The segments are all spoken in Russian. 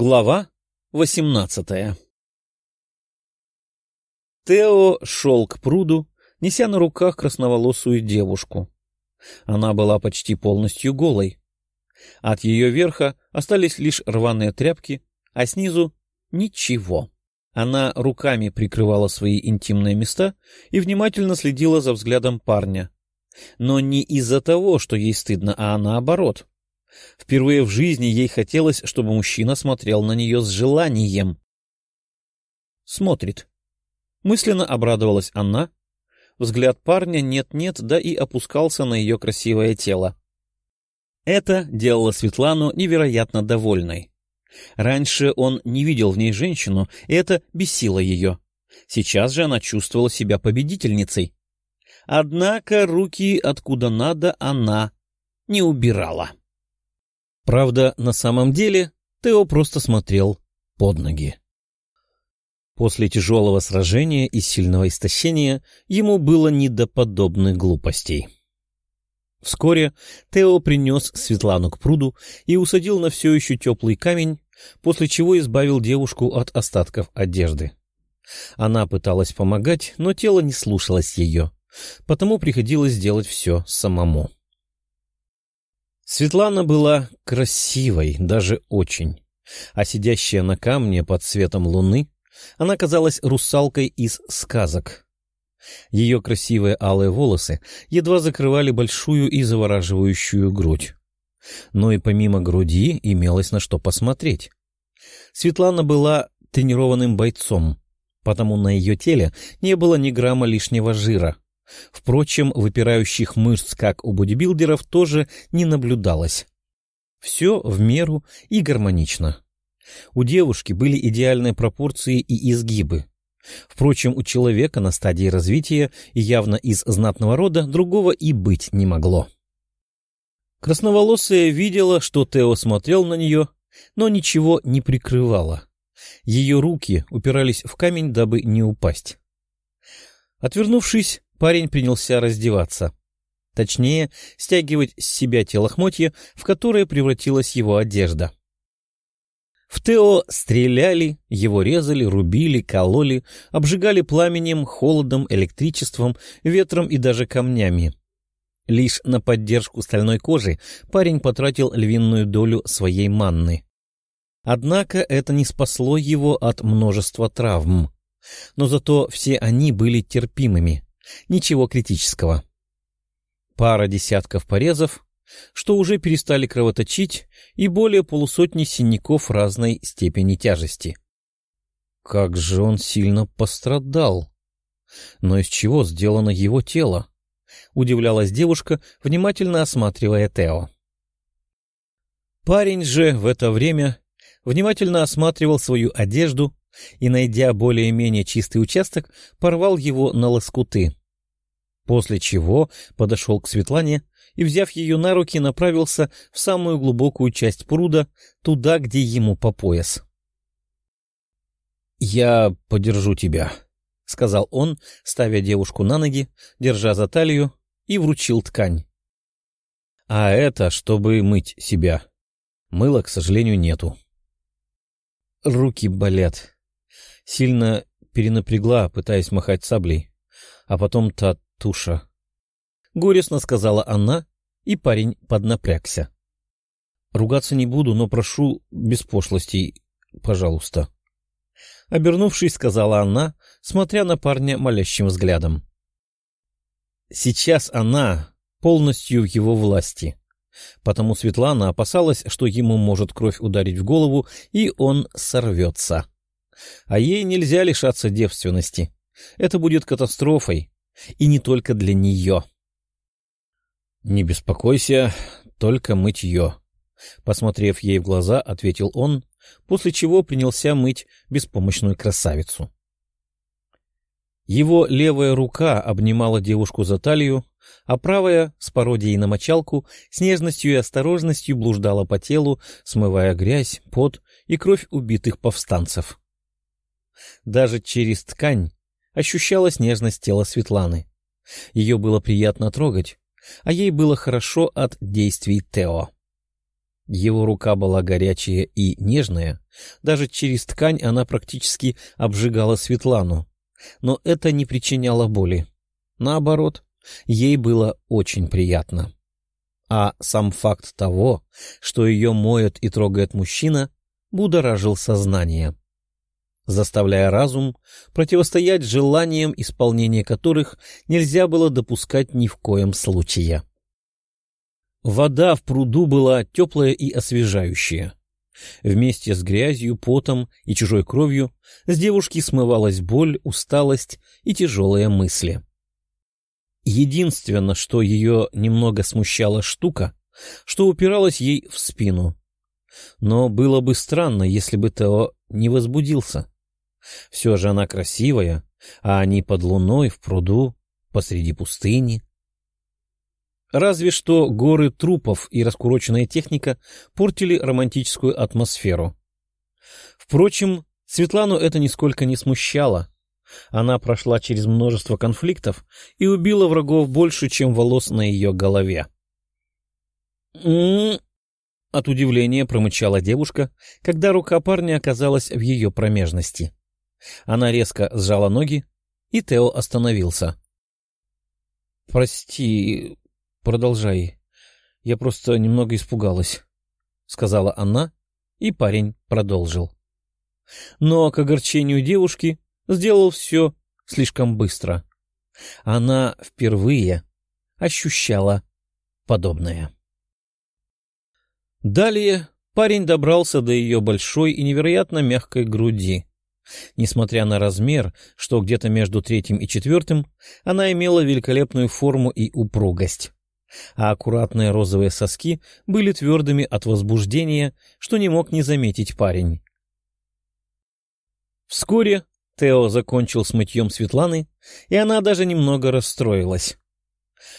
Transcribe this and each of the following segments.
Глава восемнадцатая Тео шел к пруду, неся на руках красноволосую девушку. Она была почти полностью голой. От ее верха остались лишь рваные тряпки, а снизу — ничего. Она руками прикрывала свои интимные места и внимательно следила за взглядом парня. Но не из-за того, что ей стыдно, а наоборот. Впервые в жизни ей хотелось, чтобы мужчина смотрел на нее с желанием. Смотрит. Мысленно обрадовалась она. Взгляд парня нет-нет, да и опускался на ее красивое тело. Это делало Светлану невероятно довольной. Раньше он не видел в ней женщину, и это бесило ее. Сейчас же она чувствовала себя победительницей. Однако руки откуда надо она не убирала. Правда, на самом деле Тео просто смотрел под ноги. После тяжелого сражения и сильного истощения ему было не до подобных глупостей. Вскоре Тео принес Светлану к пруду и усадил на все еще теплый камень, после чего избавил девушку от остатков одежды. Она пыталась помогать, но тело не слушалось ее, потому приходилось делать все самому. Светлана была красивой, даже очень, а сидящая на камне под светом луны, она казалась русалкой из сказок. Ее красивые алые волосы едва закрывали большую и завораживающую грудь. Но и помимо груди имелось на что посмотреть. Светлана была тренированным бойцом, потому на ее теле не было ни грамма лишнего жира. Впрочем, выпирающих мышц, как у бодибилдеров, тоже не наблюдалось. Все в меру и гармонично. У девушки были идеальные пропорции и изгибы. Впрочем, у человека на стадии развития и явно из знатного рода другого и быть не могло. Красноволосая видела, что Тео смотрел на нее, но ничего не прикрывала. Ее руки упирались в камень, дабы не упасть. Отвернувшись, парень принялся раздеваться. Точнее, стягивать с себя те лохмотья, в которые превратилась его одежда. В Тео стреляли, его резали, рубили, кололи, обжигали пламенем, холодом, электричеством, ветром и даже камнями. Лишь на поддержку стальной кожи парень потратил львиную долю своей манны. Однако это не спасло его от множества травм. Но зато все они были терпимыми. Ничего критического. Пара десятков порезов, что уже перестали кровоточить, и более полусотни синяков разной степени тяжести. Как же он сильно пострадал! Но из чего сделано его тело? Удивлялась девушка, внимательно осматривая Тео. Парень же в это время внимательно осматривал свою одежду и, найдя более-менее чистый участок, порвал его на лоскуты. После чего подошел к Светлане и, взяв ее на руки, направился в самую глубокую часть пруда, туда, где ему по пояс. «Я подержу тебя», — сказал он, ставя девушку на ноги, держа за талию, и вручил ткань. «А это, чтобы мыть себя. Мыла, к сожалению, нету». Руки болят. Сильно перенапрягла, пытаясь махать саблей. А потом та туша — горестно сказала она, и парень поднапрягся. — Ругаться не буду, но прошу без пошлостей, пожалуйста. Обернувшись, сказала она, смотря на парня молящим взглядом. Сейчас она полностью в его власти, потому Светлана опасалась, что ему может кровь ударить в голову, и он сорвется. А ей нельзя лишаться девственности. Это будет катастрофой, и не только для нее. — Не беспокойся, только мытье. Посмотрев ей в глаза, ответил он, после чего принялся мыть беспомощную красавицу. Его левая рука обнимала девушку за талию, а правая, с пародией на мочалку, с нежностью и осторожностью блуждала по телу, смывая грязь, пот и кровь убитых повстанцев. Даже через ткань ощущалась нежность тела Светланы. Ее было приятно трогать, а ей было хорошо от действий Тео. Его рука была горячая и нежная, даже через ткань она практически обжигала Светлану, но это не причиняло боли. Наоборот, ей было очень приятно. А сам факт того, что ее моет и трогает мужчина, будоражил сознание, заставляя разум противостоять желаниям, исполнения которых нельзя было допускать ни в коем случае. Вода в пруду была теплая и освежающая. Вместе с грязью, потом и чужой кровью с девушки смывалась боль, усталость и тяжелые мысли. Единственное, что ее немного смущала штука, что упиралась ей в спину. Но было бы странно, если бы Тео не возбудился. Все же она красивая, а они под луной в пруду, посреди пустыни. Разве что горы трупов и раскуроченная техника портили романтическую атмосферу. Впрочем, Светлану это нисколько не смущало. Она прошла через множество конфликтов и убила врагов больше, чем волос на ее голове. «М-м-м!» От удивления промычала девушка, когда рука парня оказалась в ее промежности. Она резко сжала ноги, и Тео остановился. «Прости, продолжай. Я просто немного испугалась», — сказала она, и парень продолжил. Но к огорчению девушки сделал все слишком быстро. Она впервые ощущала подобное. Далее парень добрался до ее большой и невероятно мягкой груди. Несмотря на размер, что где-то между третьим и четвертым, она имела великолепную форму и упругость. А аккуратные розовые соски были твердыми от возбуждения, что не мог не заметить парень. Вскоре Тео закончил с мытьем Светланы, и она даже немного расстроилась.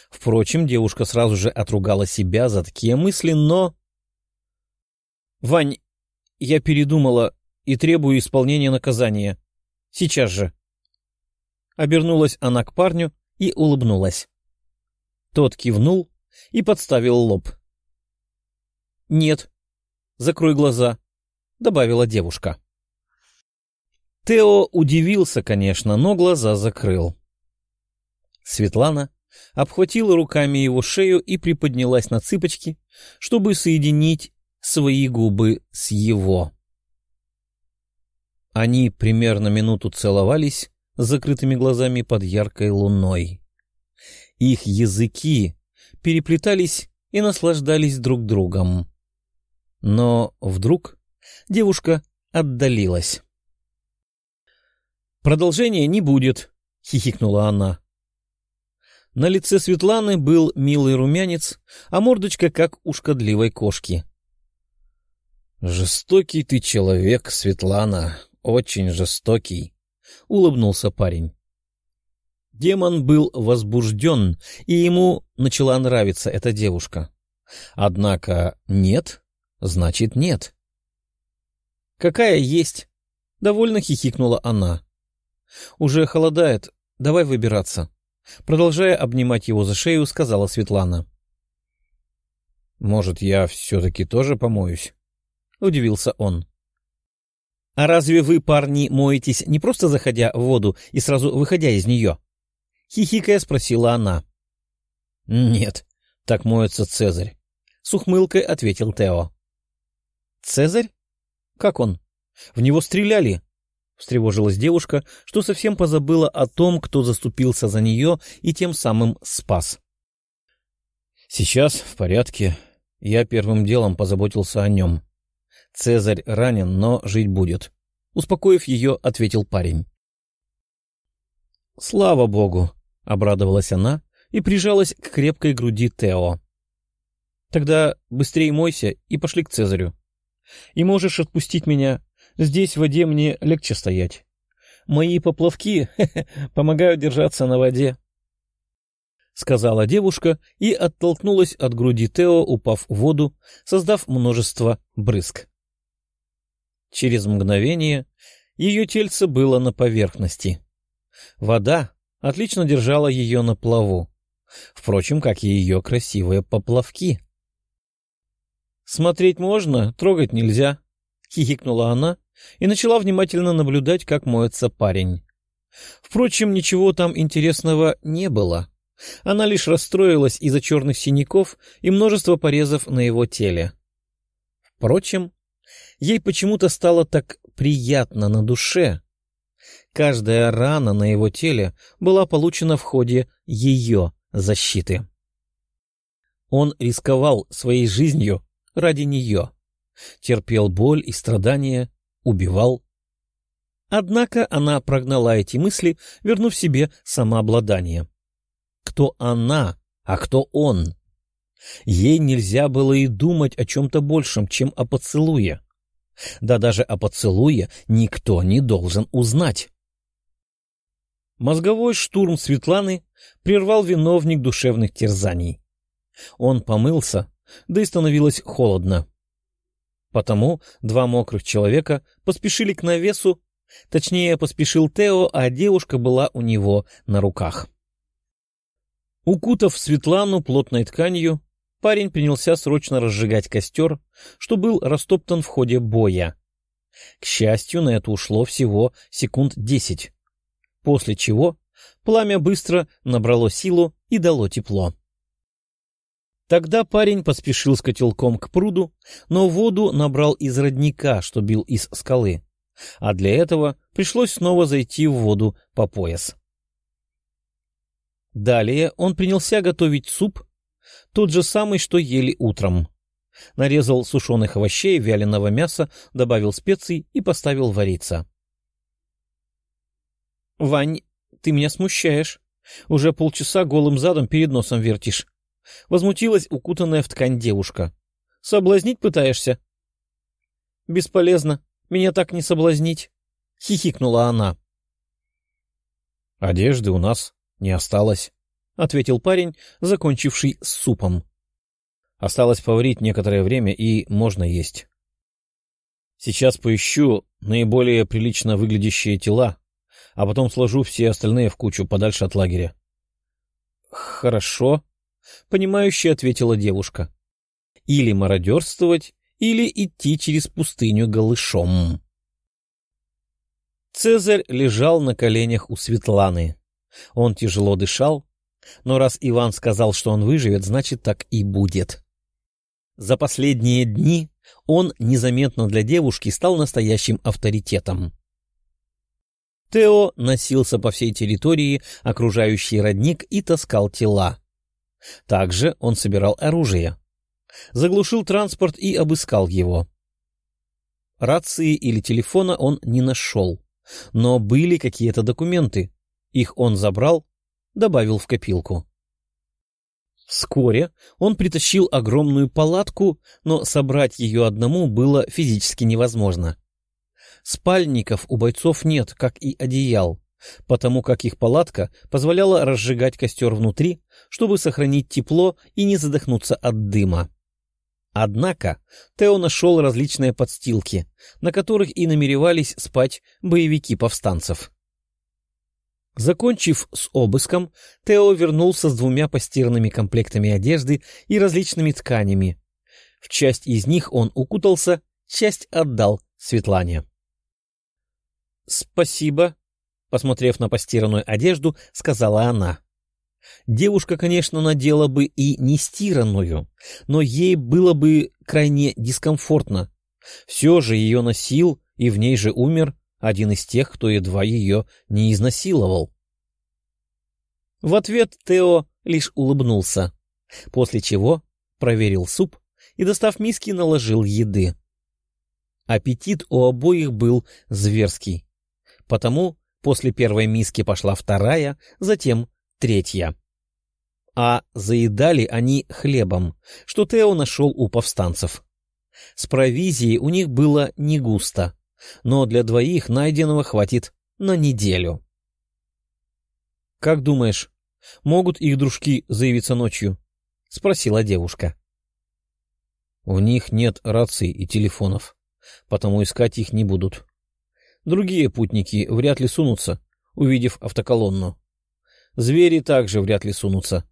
Впрочем, девушка сразу же отругала себя за такие мысли, но... — Вань, я передумала и требую исполнения наказания. Сейчас же. Обернулась она к парню и улыбнулась. Тот кивнул и подставил лоб. — Нет. Закрой глаза, — добавила девушка. Тео удивился, конечно, но глаза закрыл. Светлана обхватила руками его шею и приподнялась на цыпочки, чтобы соединить свои губы с его. Они примерно минуту целовались закрытыми глазами под яркой луной. Их языки переплетались и наслаждались друг другом. Но вдруг девушка отдалилась. «Продолжения не будет», — хихикнула она. На лице Светланы был милый румянец, а мордочка как у шкодливой кошки. «Жестокий ты человек, Светлана, очень жестокий», — улыбнулся парень. Демон был возбужден, и ему начала нравиться эта девушка. Однако нет, значит нет. «Какая есть?» — довольно хихикнула она. «Уже холодает, давай выбираться», — продолжая обнимать его за шею, сказала Светлана. «Может, я все-таки тоже помоюсь?» — удивился он. «А разве вы, парни, моетесь не просто заходя в воду и сразу выходя из нее?» — хихикая спросила она. «Нет, так моется Цезарь», — с ухмылкой ответил Тео. «Цезарь? Как он? В него стреляли?» встревожилась девушка, что совсем позабыла о том, кто заступился за нее и тем самым спас. «Сейчас в порядке. Я первым делом позаботился о нем. Цезарь ранен, но жить будет», — успокоив ее, ответил парень. «Слава богу!» — обрадовалась она и прижалась к крепкой груди Тео. «Тогда быстрее мойся и пошли к Цезарю. И можешь отпустить меня Здесь в воде мне легче стоять. Мои поплавки помогают держаться на воде. — сказала девушка и оттолкнулась от груди Тео, упав в воду, создав множество брызг. Через мгновение ее тельце было на поверхности. Вода отлично держала ее на плаву, впрочем, как и ее красивые поплавки. Смотреть можно, трогать нельзя, — хихикнула она и начала внимательно наблюдать, как моется парень. Впрочем, ничего там интересного не было. Она лишь расстроилась из-за черных синяков и множества порезов на его теле. Впрочем, ей почему-то стало так приятно на душе. Каждая рана на его теле была получена в ходе ее защиты. Он рисковал своей жизнью ради нее, терпел боль и страдания, убивал. Однако она прогнала эти мысли, вернув себе самообладание. Кто она, а кто он? Ей нельзя было и думать о чем-то большем, чем о поцелуе. Да даже о поцелуе никто не должен узнать. Мозговой штурм Светланы прервал виновник душевных терзаний. Он помылся, да и становилось холодно. Потому два мокрых человека поспешили к навесу, точнее, поспешил Тео, а девушка была у него на руках. Укутав Светлану плотной тканью, парень принялся срочно разжигать костер, что был растоптан в ходе боя. К счастью, на это ушло всего секунд десять, после чего пламя быстро набрало силу и дало тепло. Тогда парень поспешил с котелком к пруду, но воду набрал из родника, что бил из скалы, а для этого пришлось снова зайти в воду по пояс. Далее он принялся готовить суп, тот же самый, что ели утром. Нарезал сушеных овощей, вяленого мяса, добавил специй и поставил вариться. — Вань, ты меня смущаешь. Уже полчаса голым задом перед носом вертишь. Возмутилась укутанная в ткань девушка. «Соблазнить пытаешься?» «Бесполезно. Меня так не соблазнить», — хихикнула она. «Одежды у нас не осталось», — ответил парень, закончивший с супом. «Осталось поварить некоторое время, и можно есть. Сейчас поищу наиболее прилично выглядящие тела, а потом сложу все остальные в кучу подальше от лагеря». «Хорошо», — понимающе ответила девушка. «Или мародерствовать, или идти через пустыню голышом». Цезарь лежал на коленях у Светланы. Он тяжело дышал, но раз Иван сказал, что он выживет, значит, так и будет. За последние дни он незаметно для девушки стал настоящим авторитетом. Тео носился по всей территории, окружающий родник, и таскал тела. Также он собирал оружие. Заглушил транспорт и обыскал его. Рации или телефона он не нашел, но были какие-то документы. Их он забрал, добавил в копилку. Вскоре он притащил огромную палатку, но собрать ее одному было физически невозможно. Спальников у бойцов нет, как и одеял потому как их палатка позволяла разжигать костер внутри, чтобы сохранить тепло и не задохнуться от дыма. Однако Тео нашел различные подстилки, на которых и намеревались спать боевики повстанцев. Закончив с обыском, Тео вернулся с двумя постиранными комплектами одежды и различными тканями. В часть из них он укутался, часть отдал Светлане. — Спасибо, Посмотрев на постиранную одежду, сказала она. Девушка, конечно, надела бы и не стиранную, но ей было бы крайне дискомфортно. Все же ее носил, и в ней же умер один из тех, кто едва ее не изнасиловал. В ответ Тео лишь улыбнулся, после чего проверил суп и, достав миски, наложил еды. Аппетит у обоих был зверский, потому После первой миски пошла вторая, затем третья. А заедали они хлебом, что Тео нашел у повстанцев. С провизией у них было не густо, но для двоих найденного хватит на неделю. — Как думаешь, могут их дружки заявиться ночью? — спросила девушка. — У них нет раций и телефонов, потому искать их не будут. Другие путники вряд ли сунутся, увидев автоколонну. Звери также вряд ли сунутся.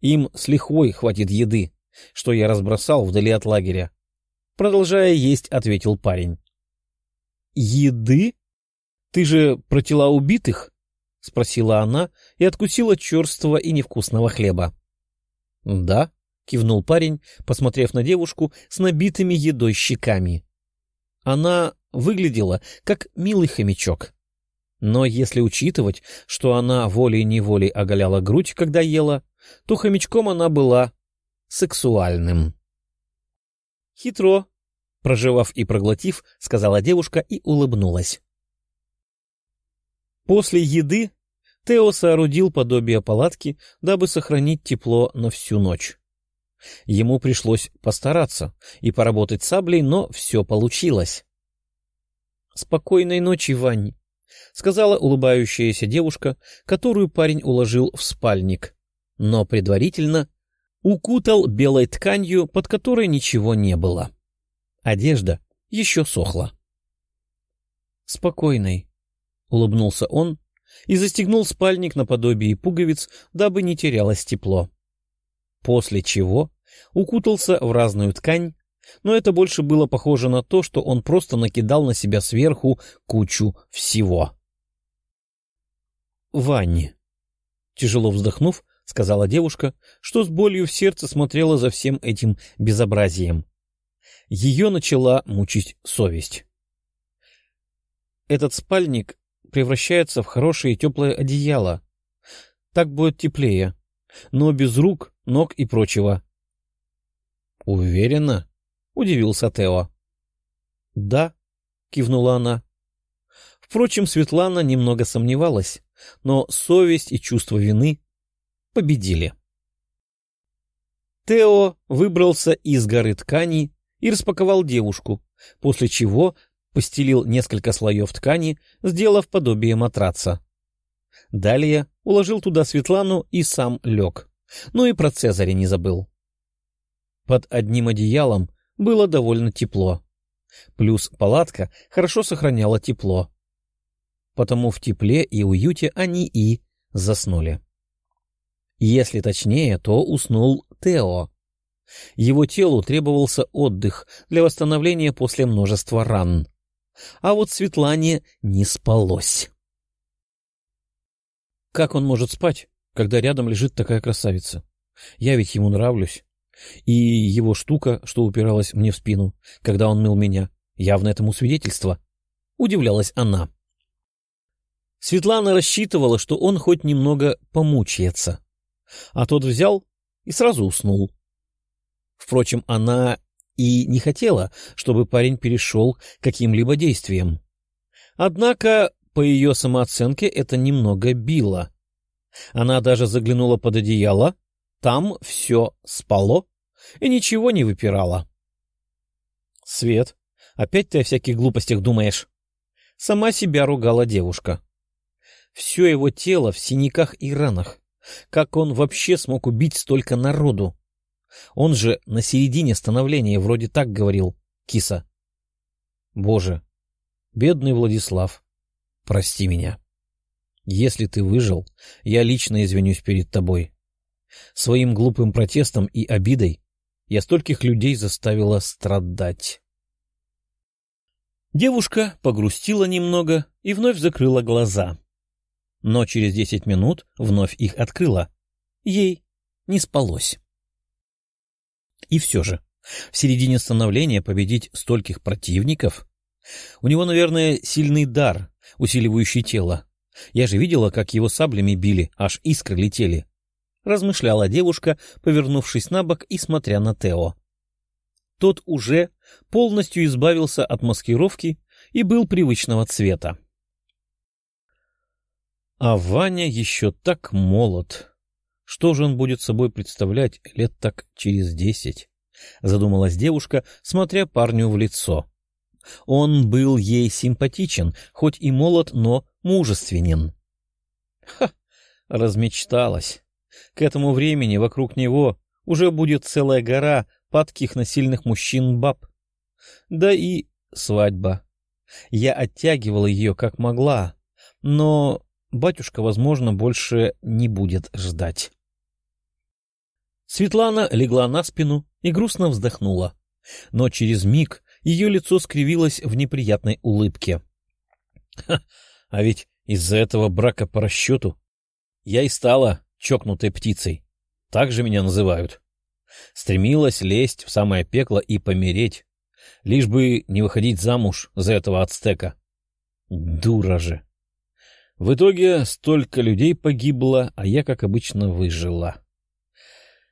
Им с лихвой хватит еды, что я разбросал вдали от лагеря. Продолжая есть, ответил парень. «Еды? Ты же про тела убитых?» — спросила она и откусила черствого и невкусного хлеба. «Да», — кивнул парень, посмотрев на девушку с набитыми едой щеками. Она выглядела как милый хомячок. Но если учитывать, что она волей-неволей оголяла грудь, когда ела, то хомячком она была сексуальным. «Хитро», — проживав и проглотив, сказала девушка и улыбнулась. После еды Тео соорудил подобие палатки, дабы сохранить тепло на всю ночь. Ему пришлось постараться и поработать саблей, но все получилось. «Спокойной ночи, Вань», — сказала улыбающаяся девушка, которую парень уложил в спальник, но предварительно укутал белой тканью, под которой ничего не было. Одежда еще сохла. «Спокойной», — улыбнулся он и застегнул спальник наподобие пуговиц, дабы не терялось тепло. После чего укутался в разную ткань, но это больше было похоже на то, что он просто накидал на себя сверху кучу всего. «Ванни», — тяжело вздохнув, сказала девушка, что с болью в сердце смотрела за всем этим безобразием. Ее начала мучить совесть. «Этот спальник превращается в хорошее теплое одеяло. Так будет теплее, но без рук, ног и прочего». «Уверена?» — удивился Тео. «Да», — кивнула она. Впрочем, Светлана немного сомневалась, но совесть и чувство вины победили. Тео выбрался из горы ткани и распаковал девушку, после чего постелил несколько слоев ткани, сделав подобие матраца. Далее уложил туда Светлану и сам лег. Ну и про Цезаря не забыл. Под одним одеялом было довольно тепло. Плюс палатка хорошо сохраняла тепло. Потому в тепле и уюте они и заснули. Если точнее, то уснул Тео. Его телу требовался отдых для восстановления после множества ран. А вот Светлане не спалось. Как он может спать, когда рядом лежит такая красавица? Я ведь ему нравлюсь. И его штука, что упиралась мне в спину, когда он мыл меня, явно этому свидетельство. Удивлялась она. Светлана рассчитывала, что он хоть немного помучается. А тот взял и сразу уснул. Впрочем, она и не хотела, чтобы парень перешел к каким-либо действиям. Однако, по ее самооценке, это немного било. Она даже заглянула под одеяло там все спало и ничего не выпирало. — Свет, опять ты о всяких глупостях думаешь? Сама себя ругала девушка. Все его тело в синяках и ранах. Как он вообще смог убить столько народу? Он же на середине становления вроде так говорил, киса. Боже, бедный Владислав, прости меня. Если ты выжил, я лично извинюсь перед тобой. Своим глупым протестом и обидой я стольких людей заставила страдать. Девушка погрустила немного и вновь закрыла глаза. Но через десять минут вновь их открыла. Ей не спалось. И все же, в середине становления победить стольких противников... У него, наверное, сильный дар, усиливающий тело. Я же видела, как его саблями били, аж искры летели размышляла девушка, повернувшись на бок и смотря на Тео. Тот уже полностью избавился от маскировки и был привычного цвета. А Ваня еще так молод. Что же он будет собой представлять лет так через десять? Задумалась девушка, смотря парню в лицо. Он был ей симпатичен, хоть и молод, но мужественен. Ха! Размечталась. К этому времени вокруг него уже будет целая гора падких насильных мужчин-баб. Да и свадьба. Я оттягивала ее как могла, но батюшка, возможно, больше не будет ждать. Светлана легла на спину и грустно вздохнула. Но через миг ее лицо скривилось в неприятной улыбке. — А ведь из-за этого брака по расчету я и стала чокнутой птицей. Так же меня называют. Стремилась лезть в самое пекло и помереть, лишь бы не выходить замуж за этого ацтека. Дура же! В итоге столько людей погибло, а я, как обычно, выжила.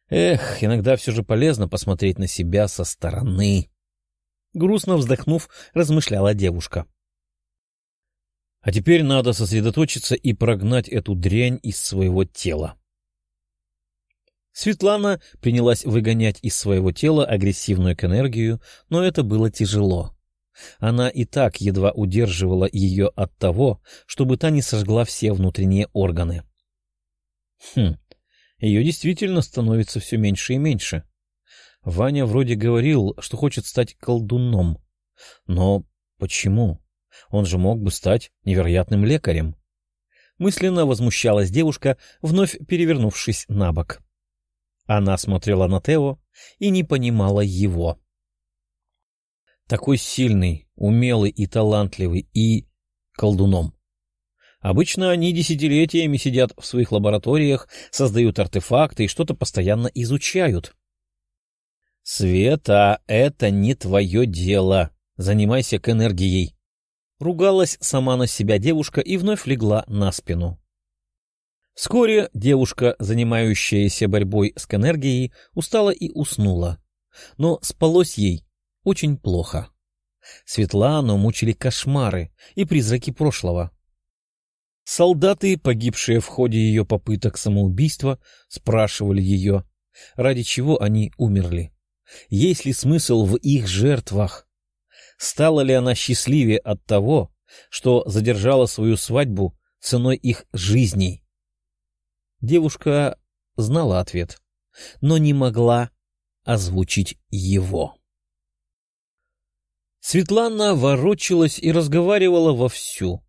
Эх, иногда все же полезно посмотреть на себя со стороны. Грустно вздохнув, размышляла девушка. А теперь надо сосредоточиться и прогнать эту дрянь из своего тела. Светлана принялась выгонять из своего тела агрессивную энергию, но это было тяжело. Она и так едва удерживала ее от того, чтобы та не сожгла все внутренние органы. Хм, ее действительно становится все меньше и меньше. Ваня вроде говорил, что хочет стать колдуном. Но почему? Он же мог бы стать невероятным лекарем. Мысленно возмущалась девушка, вновь перевернувшись на бок. Она смотрела на Тео и не понимала его. Такой сильный, умелый и талантливый, и колдуном. Обычно они десятилетиями сидят в своих лабораториях, создают артефакты и что-то постоянно изучают. «Света, это не твое дело. Занимайся к энергией». Ругалась сама на себя девушка и вновь легла на спину. Вскоре девушка, занимающаяся борьбой с энергией, устала и уснула. Но спалось ей очень плохо. Светлану мучили кошмары и призраки прошлого. Солдаты, погибшие в ходе ее попыток самоубийства, спрашивали ее, ради чего они умерли. Есть ли смысл в их жертвах? Стала ли она счастливее от того, что задержала свою свадьбу ценой их жизней? Девушка знала ответ, но не могла озвучить его. Светлана ворочалась и разговаривала вовсю.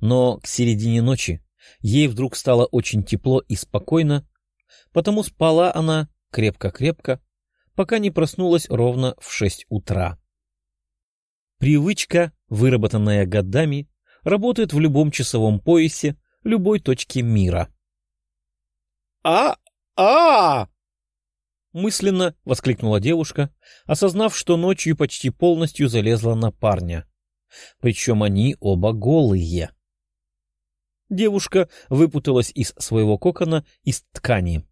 Но к середине ночи ей вдруг стало очень тепло и спокойно, потому спала она крепко-крепко, пока не проснулась ровно в шесть утра. Привычка, выработанная годами, работает в любом часовом поясе любой точки мира. «А! А!» Мысленно воскликнула девушка, осознав, что ночью почти полностью залезла на парня. Причем они оба голые. Девушка выпуталась из своего кокона из ткани.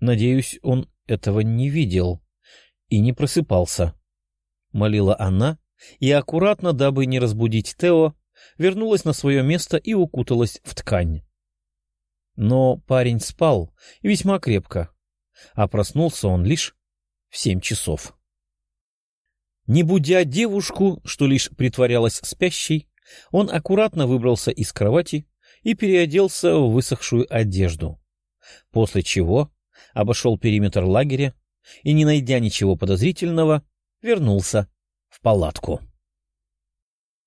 Надеюсь, он этого не видел и не просыпался. Молила она и аккуратно, дабы не разбудить Тео, вернулась на свое место и укуталась в ткань. Но парень спал, весьма крепко, а проснулся он лишь в семь часов. Не будя девушку, что лишь притворялась спящей, он аккуратно выбрался из кровати и переоделся в высохшую одежду, после чего обошел периметр лагеря и, не найдя ничего подозрительного, вернулся в палатку.